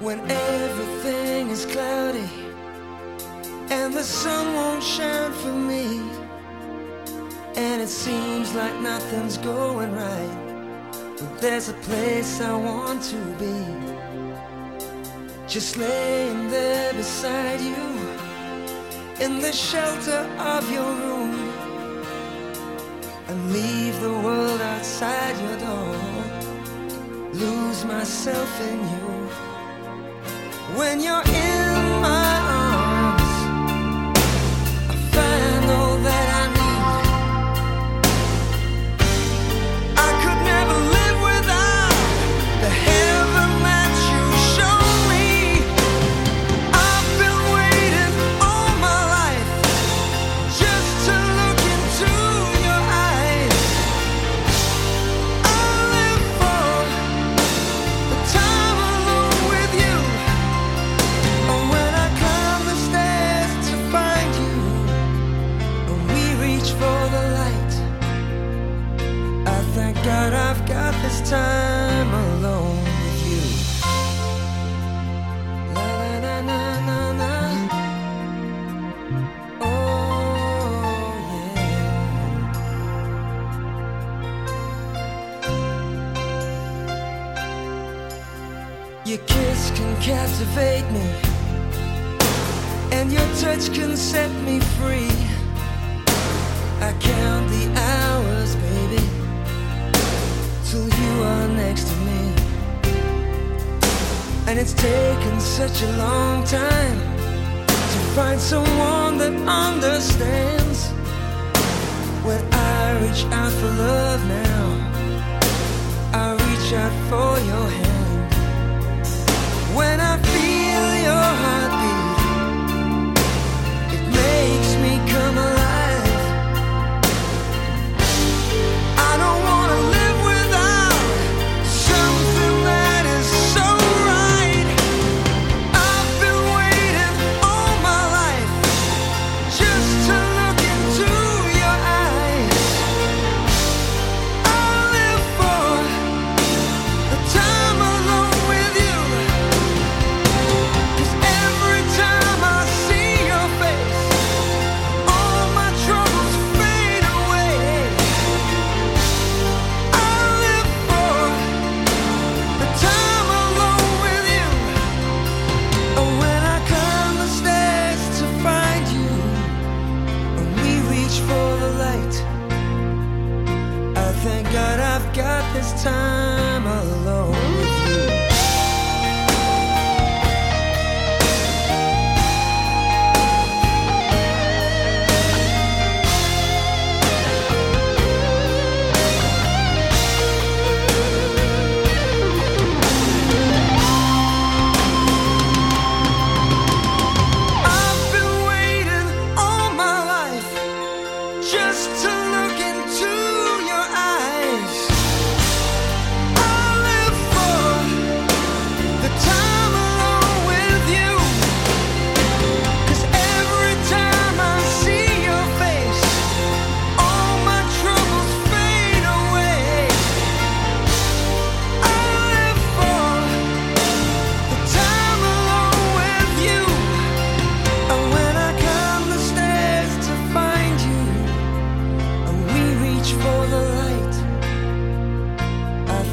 when everything is cloudy and the sun won't shine for me. And it seems like nothing's going right but there's a place i want to be. Just laying there beside you in the shelter of your room. And leave the world outside your door. Lose myself in you when you're in my Your kiss can captivate me, and your touch can set me free. I count the hours, baby, till you are next to me. And it's taken such a long time to find someone that understands. When I reach out for love now, I reach out for your hand. this time.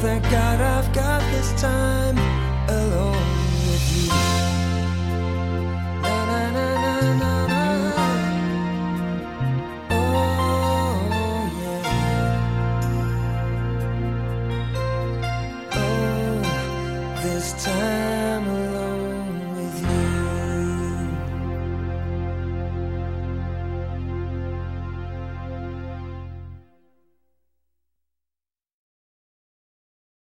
thank God I've got this time alone with you. Oh, yeah. Oh, this time.